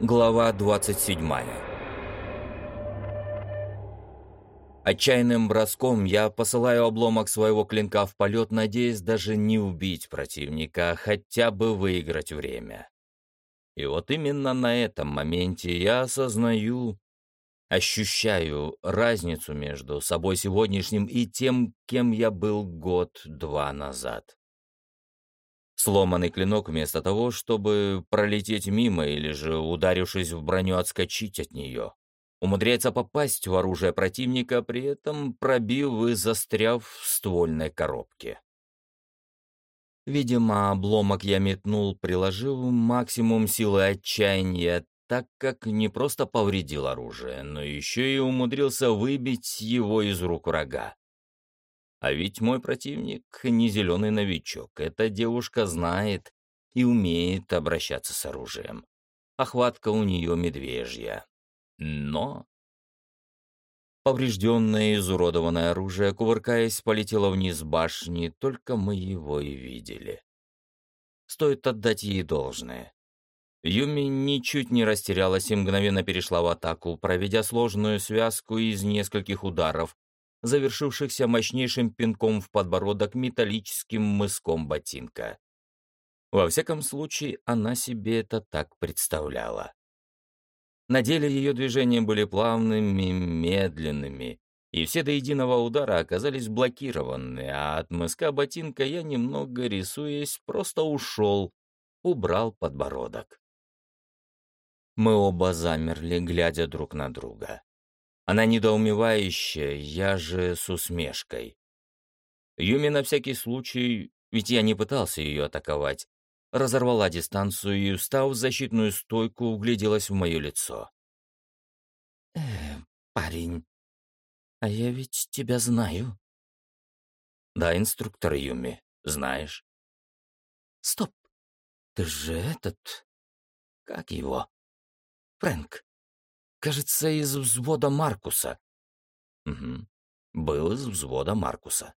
Глава 27 Отчаянным броском я посылаю обломок своего клинка в полет, надеясь даже не убить противника, а хотя бы выиграть время. И вот именно на этом моменте я осознаю, ощущаю разницу между собой сегодняшним и тем, кем я был год-два назад. Сломанный клинок вместо того, чтобы пролететь мимо или же, ударившись в броню, отскочить от нее. Умудряется попасть в оружие противника, при этом пробив и застряв в ствольной коробке. Видимо, обломок я метнул, приложив максимум силы отчаяния, так как не просто повредил оружие, но еще и умудрился выбить его из рук врага. А ведь мой противник не зеленый новичок. Эта девушка знает и умеет обращаться с оружием. Охватка у нее медвежья. Но... Поврежденное и изуродованное оружие, кувыркаясь, полетело вниз башни, только мы его и видели. Стоит отдать ей должное. Юми ничуть не растерялась и мгновенно перешла в атаку, проведя сложную связку из нескольких ударов, завершившихся мощнейшим пинком в подбородок металлическим мыском ботинка. Во всяком случае, она себе это так представляла. На деле ее движения были плавными, медленными, и все до единого удара оказались блокированы, а от мыска ботинка я, немного рисуясь, просто ушел, убрал подбородок. Мы оба замерли, глядя друг на друга. Она недоумевающая, я же с усмешкой. Юми на всякий случай, ведь я не пытался ее атаковать, разорвала дистанцию и, устав в защитную стойку, угляделась в мое лицо. «Э, парень, а я ведь тебя знаю». «Да, инструктор Юми, знаешь». «Стоп, ты же этот... Как его? Фрэнк. Кажется, из взвода Маркуса. Угу. Был из взвода Маркуса.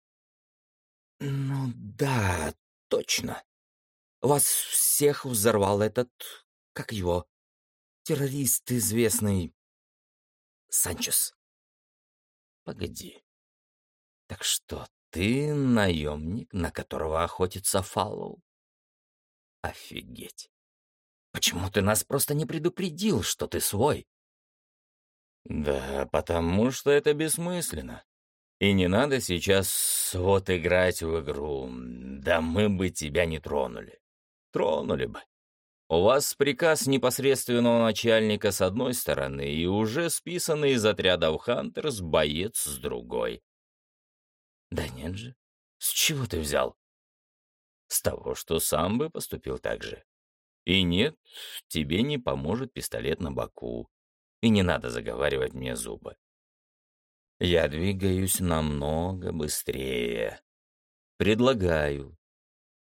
Ну да, точно. Вас всех взорвал этот... Как его? Террорист известный... Санчес. Погоди. Так что, ты наемник, на которого охотится Фаллоу? Офигеть. Почему ты нас просто не предупредил, что ты свой? Да, потому что это бессмысленно. И не надо сейчас вот играть в игру. Да мы бы тебя не тронули. Тронули бы. У вас приказ непосредственного начальника с одной стороны и уже списанный из отрядов Хантерс боец с другой. Да нет же. С чего ты взял? С того, что сам бы поступил так же. И нет, тебе не поможет пистолет на боку и не надо заговаривать мне зубы. Я двигаюсь намного быстрее. Предлагаю.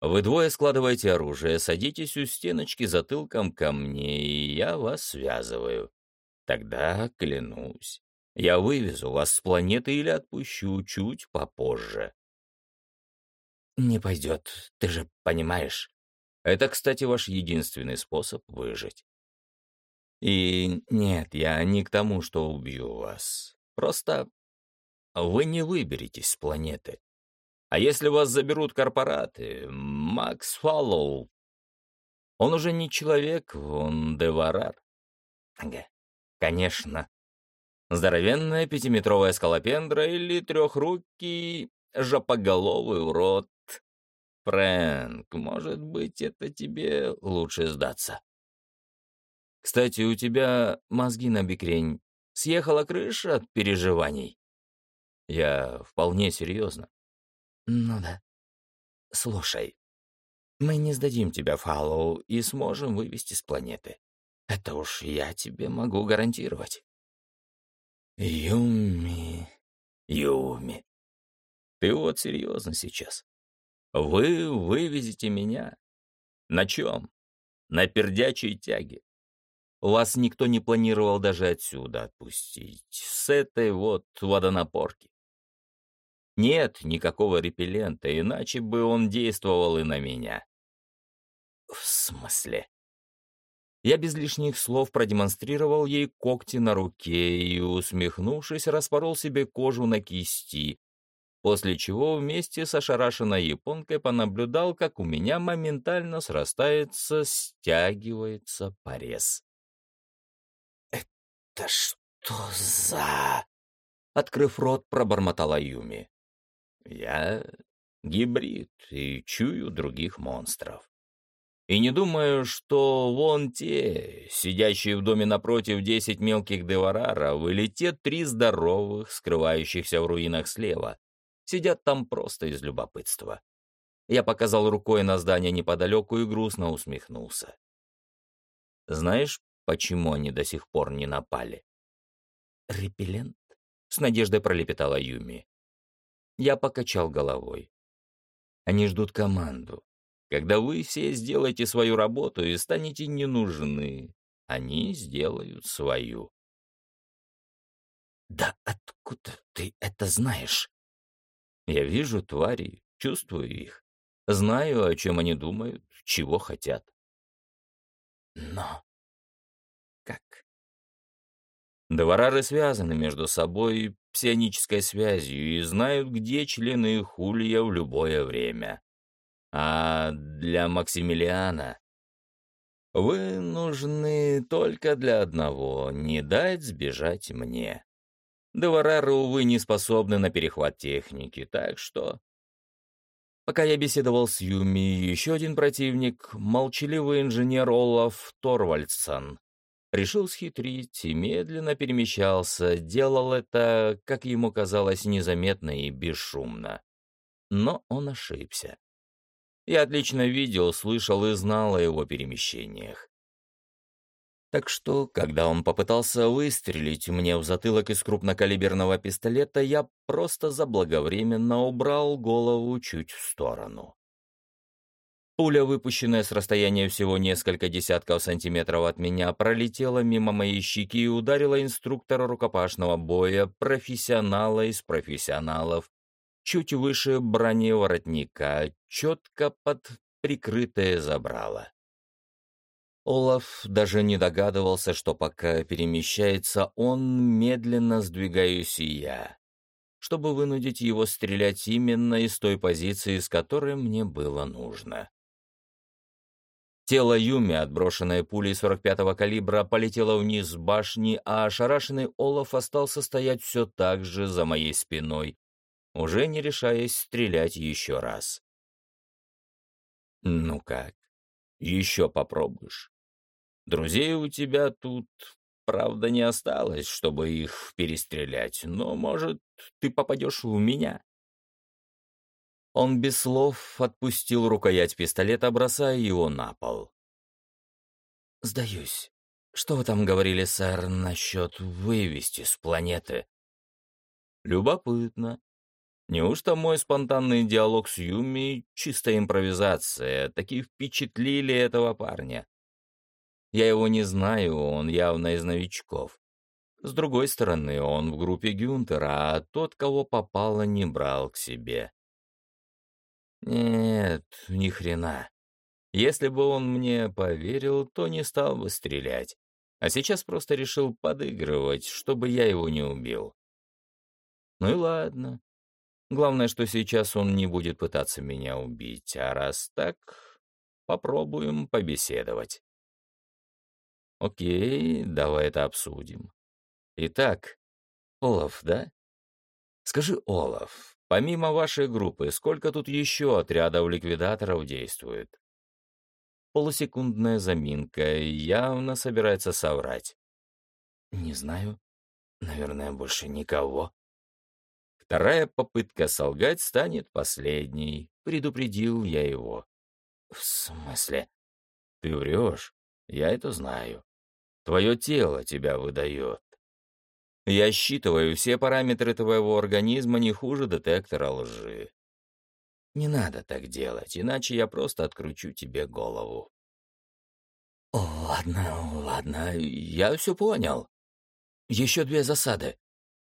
Вы двое складываете оружие, садитесь у стеночки затылком ко мне, и я вас связываю. Тогда, клянусь, я вывезу вас с планеты или отпущу чуть попозже. Не пойдет, ты же понимаешь. Это, кстати, ваш единственный способ выжить. И нет, я не к тому, что убью вас. Просто вы не выберетесь с планеты. А если вас заберут корпораты, Макс Фаллоу, он уже не человек, он деварар. Ага, конечно. Здоровенная пятиметровая скалопендра или трехрукий жопоголовый урод. Фрэнк, может быть, это тебе лучше сдаться. Кстати, у тебя мозги на бекрень. Съехала крыша от переживаний? Я вполне серьезно. Ну да. Слушай, мы не сдадим тебя Фаллоу и сможем вывести с планеты. Это уж я тебе могу гарантировать. Юми, Юми, ты вот серьезно сейчас. Вы вывезете меня? На чем? На пердячей тяге. Вас никто не планировал даже отсюда отпустить, с этой вот водонапорки. Нет никакого репеллента, иначе бы он действовал и на меня. В смысле? Я без лишних слов продемонстрировал ей когти на руке и, усмехнувшись, распорол себе кожу на кисти, после чего вместе с ошарашенной японкой понаблюдал, как у меня моментально срастается, стягивается порез. «Это что за...» Открыв рот, пробормотала Юми. «Я гибрид и чую других монстров. И не думаю, что вон те, сидящие в доме напротив десять мелких девараров, или те три здоровых, скрывающихся в руинах слева, сидят там просто из любопытства. Я показал рукой на здание неподалеку и грустно усмехнулся. Знаешь, почему они до сих пор не напали? «Репеллент?» — с надеждой пролепетала Юми. Я покачал головой. Они ждут команду. Когда вы все сделаете свою работу и станете не нужны, они сделают свою. «Да откуда ты это знаешь?» «Я вижу твари, чувствую их, знаю, о чем они думают, чего хотят». «Но как?» Доварары связаны между собой псионической связью и знают, где члены их улья в любое время. А для Максимилиана вы нужны только для одного — не дать сбежать мне. Деварары, увы, не способны на перехват техники, так что... Пока я беседовал с Юми, еще один противник, молчаливый инженер Олаф Торвальдсон, решил схитрить и медленно перемещался, делал это, как ему казалось, незаметно и бесшумно. Но он ошибся. Я отлично видел, слышал и знал о его перемещениях. Так что, когда он попытался выстрелить мне в затылок из крупнокалиберного пистолета, я просто заблаговременно убрал голову чуть в сторону. Пуля, выпущенная с расстояния всего несколько десятков сантиметров от меня, пролетела мимо моей щеки и ударила инструктора рукопашного боя, профессионала из профессионалов, чуть выше брони воротника, четко под прикрытое забрало. Олаф даже не догадывался, что пока перемещается он, медленно сдвигаюсь и я, чтобы вынудить его стрелять именно из той позиции, с которой мне было нужно. Тело Юми, отброшенное пулей 45-го калибра, полетело вниз с башни, а ошарашенный Олаф остался стоять все так же за моей спиной, уже не решаясь стрелять еще раз. «Ну как, еще попробуешь? Друзей у тебя тут, правда, не осталось, чтобы их перестрелять, но, может, ты попадешь в меня?» Он без слов отпустил рукоять пистолета, бросая его на пол. «Сдаюсь. Что вы там говорили, сэр, насчет вывести с планеты?» «Любопытно. Неужто мой спонтанный диалог с Юми — чистая импровизация? Такие впечатлили этого парня. Я его не знаю, он явно из новичков. С другой стороны, он в группе Гюнтера, а тот, кого попало, не брал к себе. Нет, ни хрена. Если бы он мне поверил, то не стал бы стрелять. А сейчас просто решил подыгрывать, чтобы я его не убил. Ну и ладно. Главное, что сейчас он не будет пытаться меня убить, а раз так, попробуем побеседовать. Окей, давай это обсудим. Итак, Олаф, да? Скажи, Олаф, помимо вашей группы, сколько тут еще отрядов ликвидаторов действует? Полусекундная заминка, явно собирается соврать. Не знаю. Наверное, больше никого. Вторая попытка солгать станет последней, предупредил я его. В смысле? Ты врешь, я это знаю. Твое тело тебя выдает. Я считываю все параметры твоего организма не хуже детектора лжи. Не надо так делать, иначе я просто откручу тебе голову. Ладно, ладно, я все понял. Еще две засады.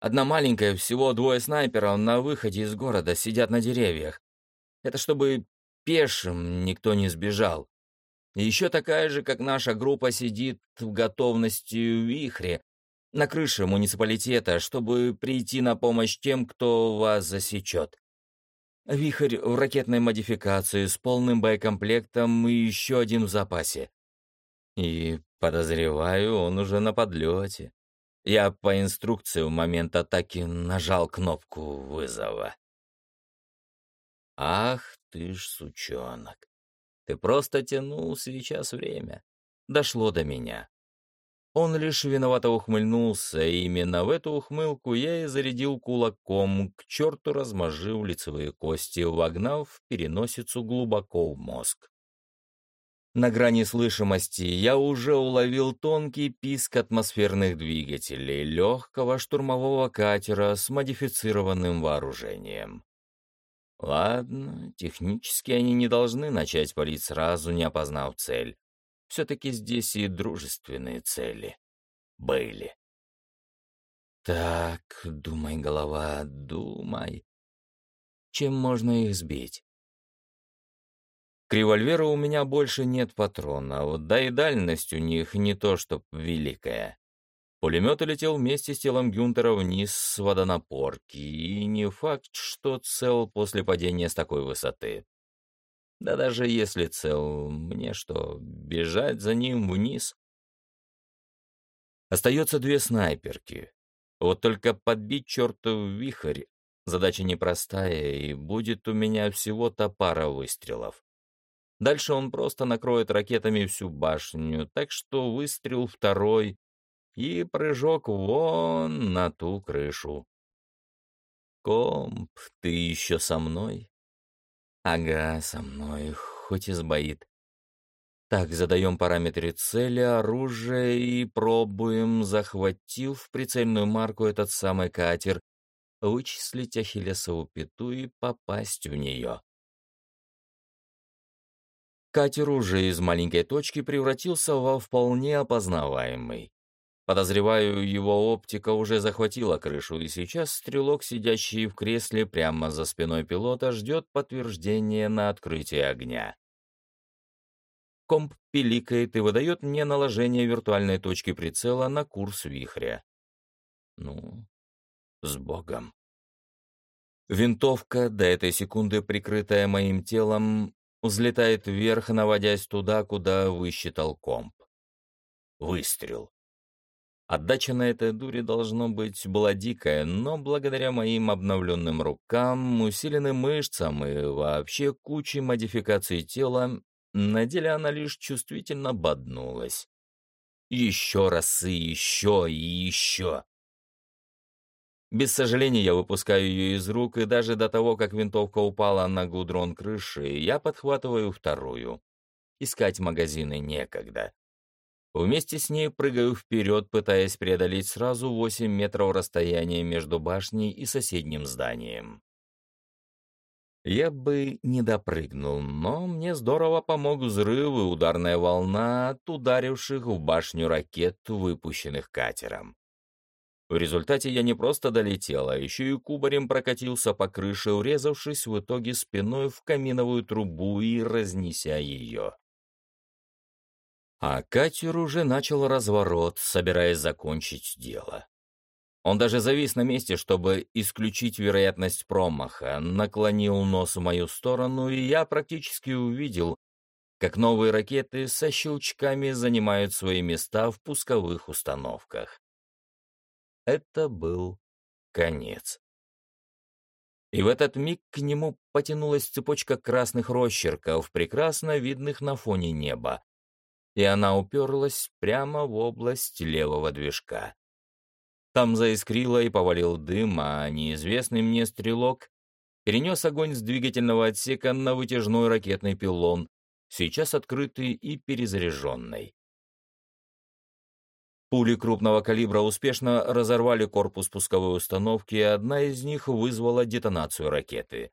Одна маленькая, всего двое снайперов на выходе из города сидят на деревьях. Это чтобы пешим никто не сбежал. еще такая же, как наша группа, сидит в готовности в вихре на крыше муниципалитета, чтобы прийти на помощь тем, кто вас засечет. Вихрь в ракетной модификации с полным боекомплектом и еще один в запасе. И, подозреваю, он уже на подлете. Я по инструкции в момент атаки нажал кнопку вызова. Ах ты ж сучонок. Ты просто тянул сейчас время. Дошло до меня. Он лишь виновато ухмыльнулся, и именно в эту ухмылку я и зарядил кулаком, к черту размажив лицевые кости, вогнав переносицу глубоко в мозг. На грани слышимости я уже уловил тонкий писк атмосферных двигателей легкого штурмового катера с модифицированным вооружением. Ладно, технически они не должны начать палить сразу, не опознав цель. Все-таки здесь и дружественные цели были. Так, думай, голова, думай. Чем можно их сбить? К револьверу у меня больше нет патронов, да и дальность у них не то чтоб великая. Пулемет улетел вместе с телом Гюнтера вниз с водонапорки, и не факт, что цел после падения с такой высоты. Да даже если цел, мне что, бежать за ним вниз? Остается две снайперки. Вот только подбить чертов вихрь задача непростая, и будет у меня всего-то пара выстрелов. Дальше он просто накроет ракетами всю башню, так что выстрел второй и прыжок вон на ту крышу. «Комп, ты еще со мной?» Ага, со мной, хоть и сбоит. Так, задаем параметры цели, оружия и пробуем, захватив прицельную марку этот самый катер, вычислить Ахиллесову пету и попасть в нее. Катер уже из маленькой точки превратился во вполне опознаваемый. Подозреваю, его оптика уже захватила крышу, и сейчас стрелок, сидящий в кресле прямо за спиной пилота, ждет подтверждения на открытие огня. Комп пиликает и выдает мне наложение виртуальной точки прицела на курс вихря. Ну, с Богом. Винтовка, до этой секунды прикрытая моим телом, взлетает вверх, наводясь туда, куда высчитал комп. Выстрел. Отдача на этой дуре, должно быть, была дикая, но благодаря моим обновленным рукам, усиленным мышцам и вообще куче модификаций тела, на деле она лишь чувствительно боднулась. Еще раз и еще и еще. Без сожаления я выпускаю ее из рук, и даже до того, как винтовка упала на гудрон крыши, я подхватываю вторую. Искать магазины некогда. Вместе с ней прыгаю вперед, пытаясь преодолеть сразу 8 метров расстояния между башней и соседним зданием. Я бы не допрыгнул, но мне здорово помог взрыв и ударная волна от ударивших в башню ракет, выпущенных катером. В результате я не просто долетел, а еще и кубарем прокатился по крыше, урезавшись в итоге спиной в каминовую трубу и разнеся ее. А катер уже начал разворот, собираясь закончить дело. Он даже завис на месте, чтобы исключить вероятность промаха, наклонил нос в мою сторону, и я практически увидел, как новые ракеты со щелчками занимают свои места в пусковых установках. Это был конец. И в этот миг к нему потянулась цепочка красных росчерков, прекрасно видных на фоне неба, и она уперлась прямо в область левого движка. Там заискрило и повалил дым, а неизвестный мне стрелок перенес огонь с двигательного отсека на вытяжной ракетный пилон, сейчас открытый и перезаряженный. Пули крупного калибра успешно разорвали корпус пусковой установки, и одна из них вызвала детонацию ракеты.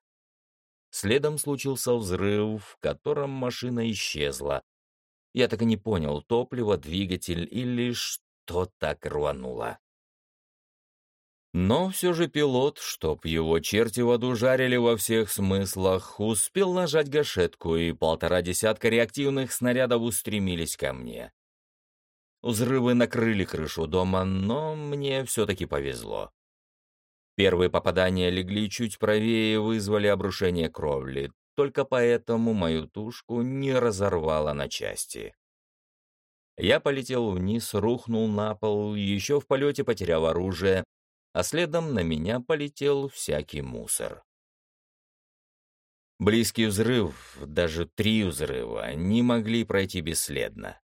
Следом случился взрыв, в котором машина исчезла, я так и не понял, топливо, двигатель или что так рвануло. Но все же пилот, чтоб его черти в аду жарили во всех смыслах, успел нажать гашетку, и полтора десятка реактивных снарядов устремились ко мне. Взрывы накрыли крышу дома, но мне все-таки повезло. Первые попадания легли чуть правее и вызвали обрушение кровли, только поэтому мою тушку не разорвало на части. Я полетел вниз, рухнул на пол, еще в полете потерял оружие, а следом на меня полетел всякий мусор. Близкий взрыв, даже три взрыва, не могли пройти бесследно.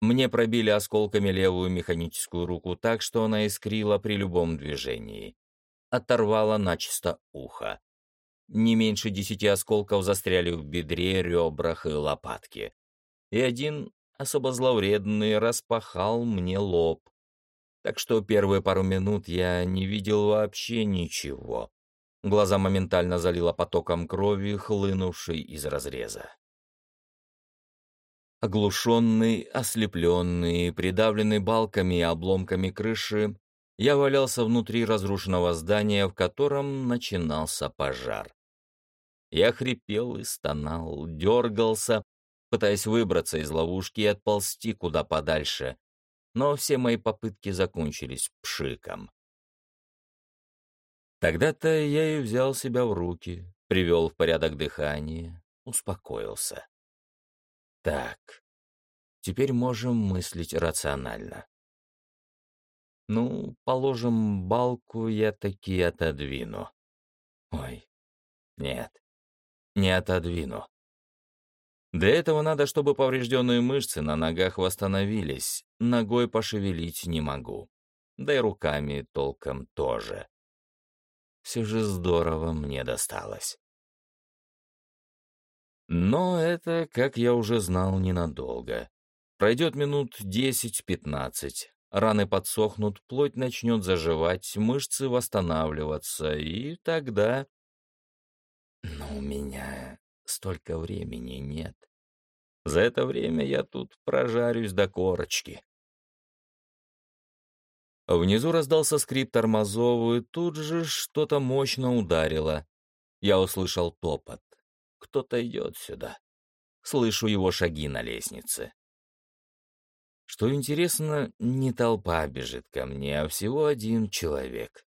Мне пробили осколками левую механическую руку так, что она искрила при любом движении. Оторвала начисто ухо. Не меньше десяти осколков застряли в бедре, ребрах и лопатке. И один, особо зловредный, распахал мне лоб, так что первые пару минут я не видел вообще ничего. Глаза моментально залило потоком крови, хлынувшей из разреза. Оглушенный, ослепленный, придавленный балками и обломками крыши, я валялся внутри разрушенного здания, в котором начинался пожар. Я хрипел и стонал, дергался, пытаясь выбраться из ловушки и отползти куда подальше, но все мои попытки закончились пшиком. Тогда-то я и взял себя в руки, привел в порядок дыхание, успокоился. Так, теперь можем мыслить рационально. Ну, положим, балку я таки отодвину. Ой, нет, не отодвину. Для этого надо, чтобы поврежденные мышцы на ногах восстановились. Ногой пошевелить не могу. Да и руками толком тоже. Все же здорово мне досталось. Но это, как я уже знал, ненадолго. Пройдет минут десять-пятнадцать. Раны подсохнут, плоть начнет заживать, мышцы восстанавливаться, и тогда... У меня столько времени нет. За это время я тут прожарюсь до корочки. Внизу раздался скрип тормозов, и тут же что-то мощно ударило. Я услышал топот. Кто-то идет сюда. Слышу его шаги на лестнице. Что интересно, не толпа бежит ко мне, а всего один человек.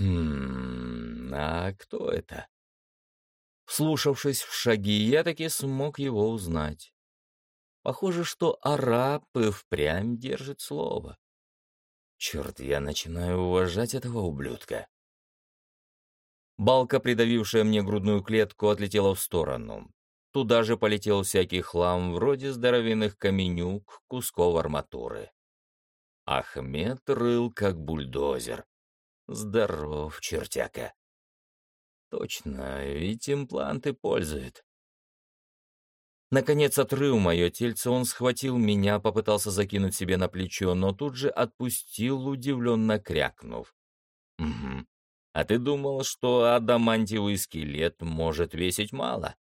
Хм, а кто это? Вслушавшись в шаги, я таки смог его узнать. Похоже, что араб и впрямь держит слово. Черт, я начинаю уважать этого ублюдка. Балка, придавившая мне грудную клетку, отлетела в сторону. Туда же полетел всякий хлам, вроде здоровенных каменюк, кусков арматуры. Ахмед рыл, как бульдозер. Здоров, чертяка. Точно, ведь импланты пользует. Наконец, отрыв мое тельце, он схватил меня, попытался закинуть себе на плечо, но тут же отпустил, удивленно крякнув. «Угу. А ты думал, что адамантиевый скелет может весить мало?»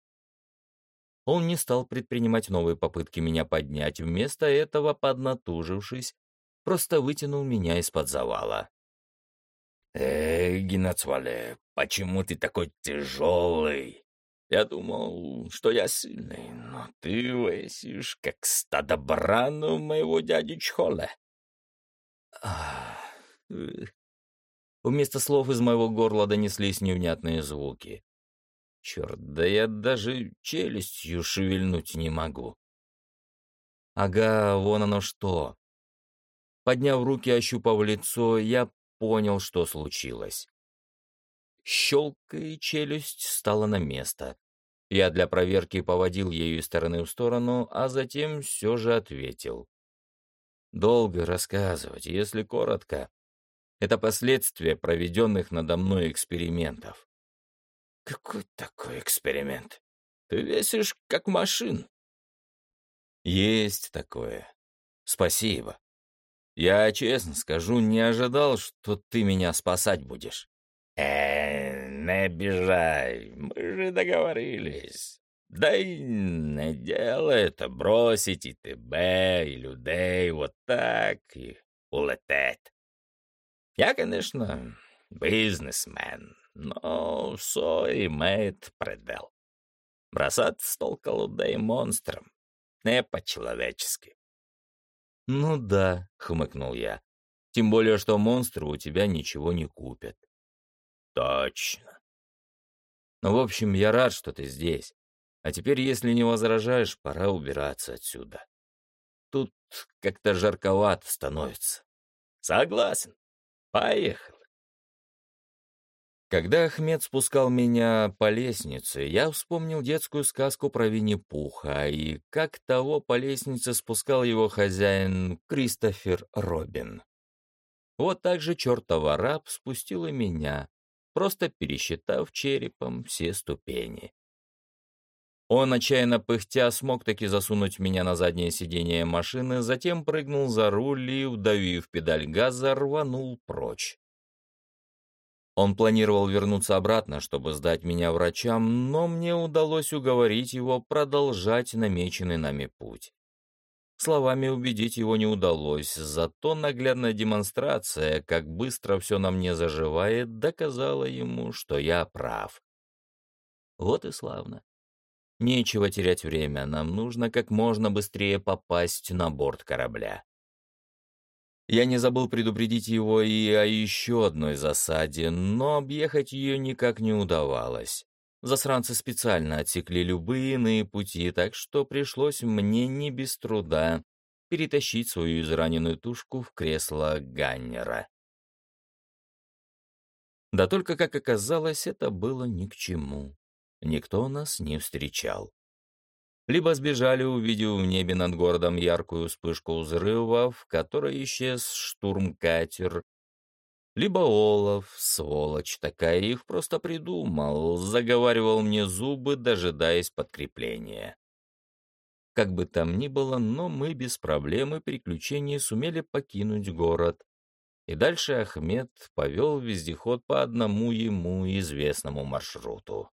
Он не стал предпринимать новые попытки меня поднять, вместо этого, поднатужившись, просто вытянул меня из-под завала. «Эй, Геннацвале, почему ты такой тяжелый? Я думал, что я сильный, но ты весишь, как стадо баранов моего дяди Чхоля». Вместо слов из моего горла донеслись невнятные звуки. Черт, да я даже челюстью шевельнуть не могу. Ага, вон оно что. Подняв руки, ощупав лицо, я понял, что случилось. Щелка и челюсть стала на место. Я для проверки поводил ею из стороны в сторону, а затем все же ответил. Долго рассказывать, если коротко. Это последствия проведенных надо мной экспериментов. Какой такой эксперимент? Ты весишь как машин. Есть такое. Спасибо. Я честно скажу, не ожидал, что ты меня спасать будешь. Э, не обижай, мы же договорились. Да и не дело это бросить и тебя, и людей вот так, и улететь. Я, конечно, бизнесмен, но все имеет предел. Бросаться с толка людей монстром не по-человечески. «Ну да», — хмыкнул я. «Тем более, что монстры у тебя ничего не купят». «Точно». «Ну, в общем, я рад, что ты здесь. А теперь, если не возражаешь, пора убираться отсюда. Тут как-то жарковато становится». «Согласен. Поехали». Когда Ахмед спускал меня по лестнице, я вспомнил детскую сказку про Винни-Пуха и как того по лестнице спускал его хозяин Кристофер Робин. Вот так же чертов араб спустил и меня, просто пересчитав черепом все ступени. Он, отчаянно пыхтя, смог таки засунуть меня на заднее сиденье машины, затем прыгнул за руль и, удавив педаль газа, рванул прочь. Он планировал вернуться обратно, чтобы сдать меня врачам, но мне удалось уговорить его продолжать намеченный нами путь. Словами убедить его не удалось, зато наглядная демонстрация, как быстро все на мне заживает, доказала ему, что я прав. Вот и славно. Нечего терять время, нам нужно как можно быстрее попасть на борт корабля. Я не забыл предупредить его и о еще одной засаде, но объехать ее никак не удавалось. Засранцы специально отсекли любые иные пути, так что пришлось мне не без труда перетащить свою израненную тушку в кресло Ганнера. Да только, как оказалось, это было ни к чему. Никто нас не встречал либо сбежали, увидев в небе над городом яркую вспышку взрыва, в которой исчез штурмкатер, либо Олаф, сволочь такая, их просто придумал, заговаривал мне зубы, дожидаясь подкрепления. Как бы там ни было, но мы без проблем и приключений сумели покинуть город. И дальше Ахмед повел вездеход по одному ему известному маршруту.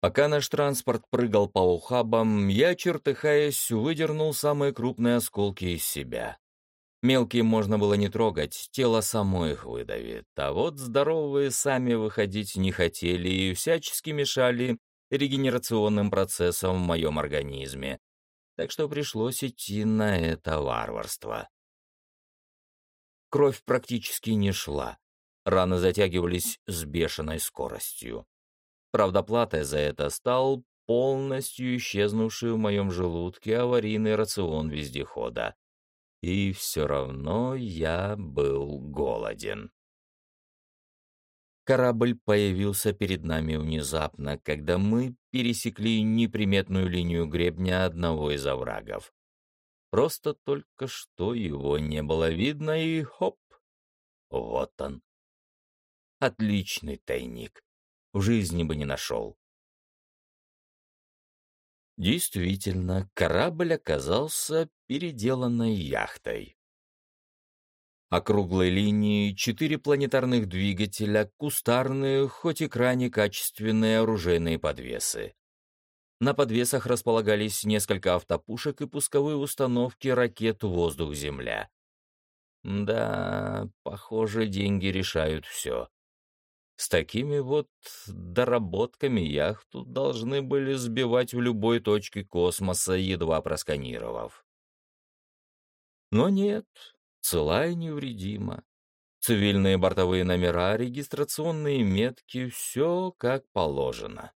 Пока наш транспорт прыгал по ухабам, я, чертыхаясь, выдернул самые крупные осколки из себя. Мелкие можно было не трогать, тело само их выдавит, а вот здоровые сами выходить не хотели и всячески мешали регенерационным процессам в моем организме, так что пришлось идти на это варварство. Кровь практически не шла, раны затягивались с бешеной скоростью. Правда, платой за это стал полностью исчезнувший в моем желудке аварийный рацион вездехода. И все равно я был голоден. Корабль появился перед нами внезапно, когда мы пересекли неприметную линию гребня одного из оврагов. Просто только что его не было видно, и хоп, вот он. Отличный тайник в жизни бы не нашел. Действительно, корабль оказался переделанной яхтой. Округлой линии, четыре планетарных двигателя, кустарные, хоть и крайне качественные оружейные подвесы. На подвесах располагались несколько автопушек и пусковые установки ракет «Воздух-Земля». Да, похоже, деньги решают все. С такими вот доработками яхту должны были сбивать в любой точке космоса, едва просканировав. Но нет, цела и невредима. Цивильные бортовые номера, регистрационные метки — все как положено.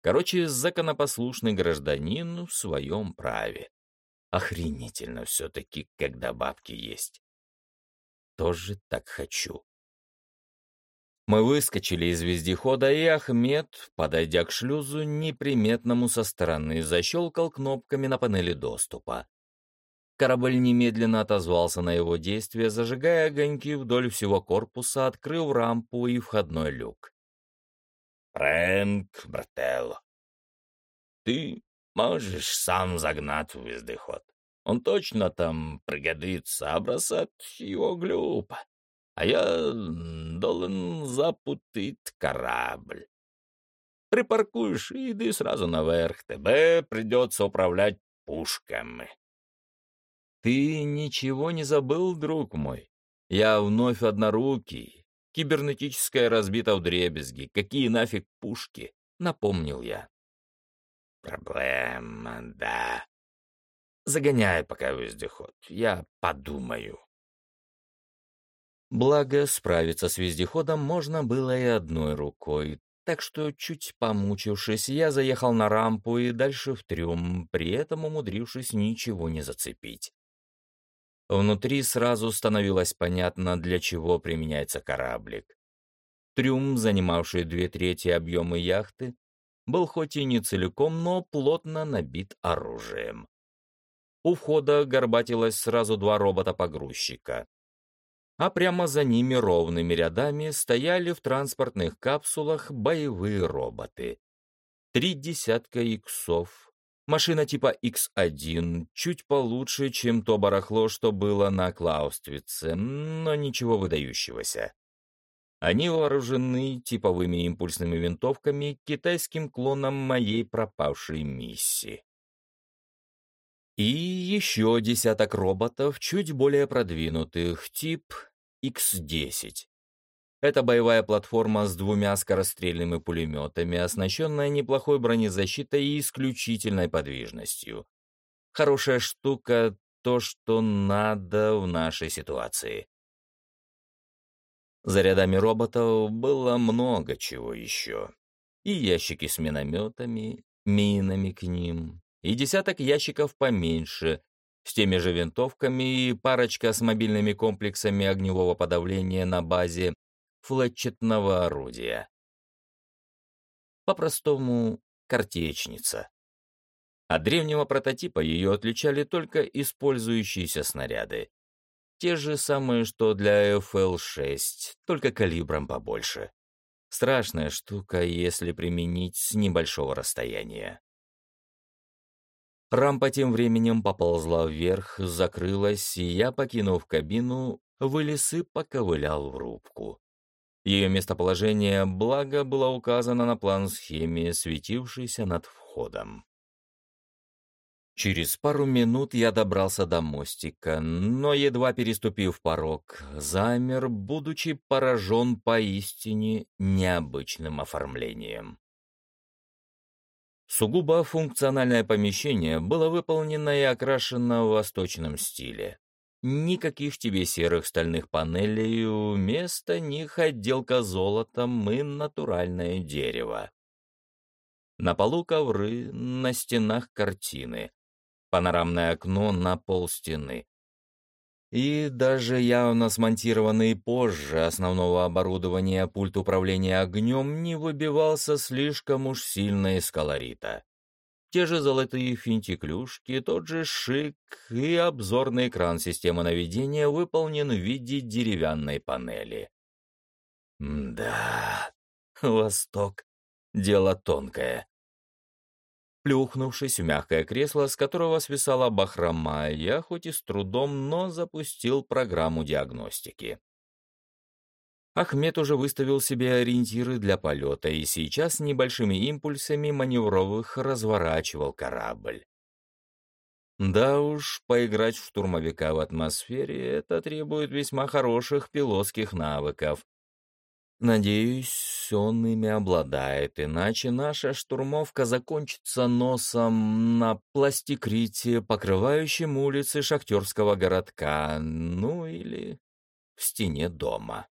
Короче, законопослушный гражданин в своем праве. Охренительно все-таки, когда бабки есть. Тоже так хочу. Мы выскочили из вездехода, и Ахмед, подойдя к шлюзу, неприметному со стороны, защелкал кнопками на панели доступа. Корабль немедленно отозвался на его действия, зажигая огоньки вдоль всего корпуса, открыв рампу и входной люк. «Фрэнк, брателло, ты можешь сам загнать в вездеход. Он точно там пригодится, а бросать его глупо а я должен запутать корабль. Припаркуешь и иди сразу наверх, тебе придется управлять пушками. Ты ничего не забыл, друг мой? Я вновь однорукий. Кибернетическая разбита в дребезги. Какие нафиг пушки? Напомнил я. Проблема, да. Загоняй пока вездеход. Я подумаю. Благо, справиться с вездеходом можно было и одной рукой, так что, чуть помучившись, я заехал на рампу и дальше в трюм, при этом умудрившись ничего не зацепить. Внутри сразу становилось понятно, для чего применяется кораблик. Трюм, занимавший две трети объема яхты, был хоть и не целиком, но плотно набит оружием. У входа горбатилось сразу два робота-погрузчика а прямо за ними ровными рядами стояли в транспортных капсулах боевые роботы. Три десятка иксов. Машина типа X1, чуть получше, чем то барахло, что было на Клауствице, но ничего выдающегося. Они вооружены типовыми импульсными винтовками, китайским клоном моей пропавшей миссии. И еще десяток роботов, чуть более продвинутых, тип X-10. Это боевая платформа с двумя скорострельными пулеметами, оснащенная неплохой бронезащитой и исключительной подвижностью. Хорошая штука — то, что надо в нашей ситуации. За рядами роботов было много чего еще. И ящики с минометами, минами к ним, и десяток ящиков поменьше, с теми же винтовками и парочка с мобильными комплексами огневого подавления на базе флетчетного орудия. По-простому, картечница. От древнего прототипа ее отличали только использующиеся снаряды. Те же самые, что для FL-6, только калибром побольше. Страшная штука, если применить с небольшого расстояния. Рампа тем временем поползла вверх, закрылась, и я, покинув кабину, вылез и поковылял в рубку. Ее местоположение, благо, было указано на план-схеме, светившейся над входом. Через пару минут я добрался до мостика, но, едва переступив порог, замер, будучи поражен поистине необычным оформлением. Сугубо функциональное помещение было выполнено и окрашено в восточном стиле. Никаких тебе серых стальных панелей, вместо них отделка золотом и натуральное дерево. На полу ковры, на стенах картины. Панорамное окно на пол стены. И даже явно смонтированный позже основного оборудования пульт управления огнем не выбивался слишком уж сильно из колорита. Те же золотые финтиклюшки, тот же шик и обзорный экран системы наведения выполнен в виде деревянной панели. Да, Восток — дело тонкое. Плюхнувшись в мягкое кресло, с которого свисала бахрома, я хоть и с трудом, но запустил программу диагностики. Ахмед уже выставил себе ориентиры для полета и сейчас небольшими импульсами маневровых разворачивал корабль. Да уж, поиграть в штурмовика в атмосфере — это требует весьма хороших пилотских навыков, Надеюсь, он ими обладает, иначе наша штурмовка закончится носом на пластикрите, покрывающем улицы шахтерского городка, ну или в стене дома.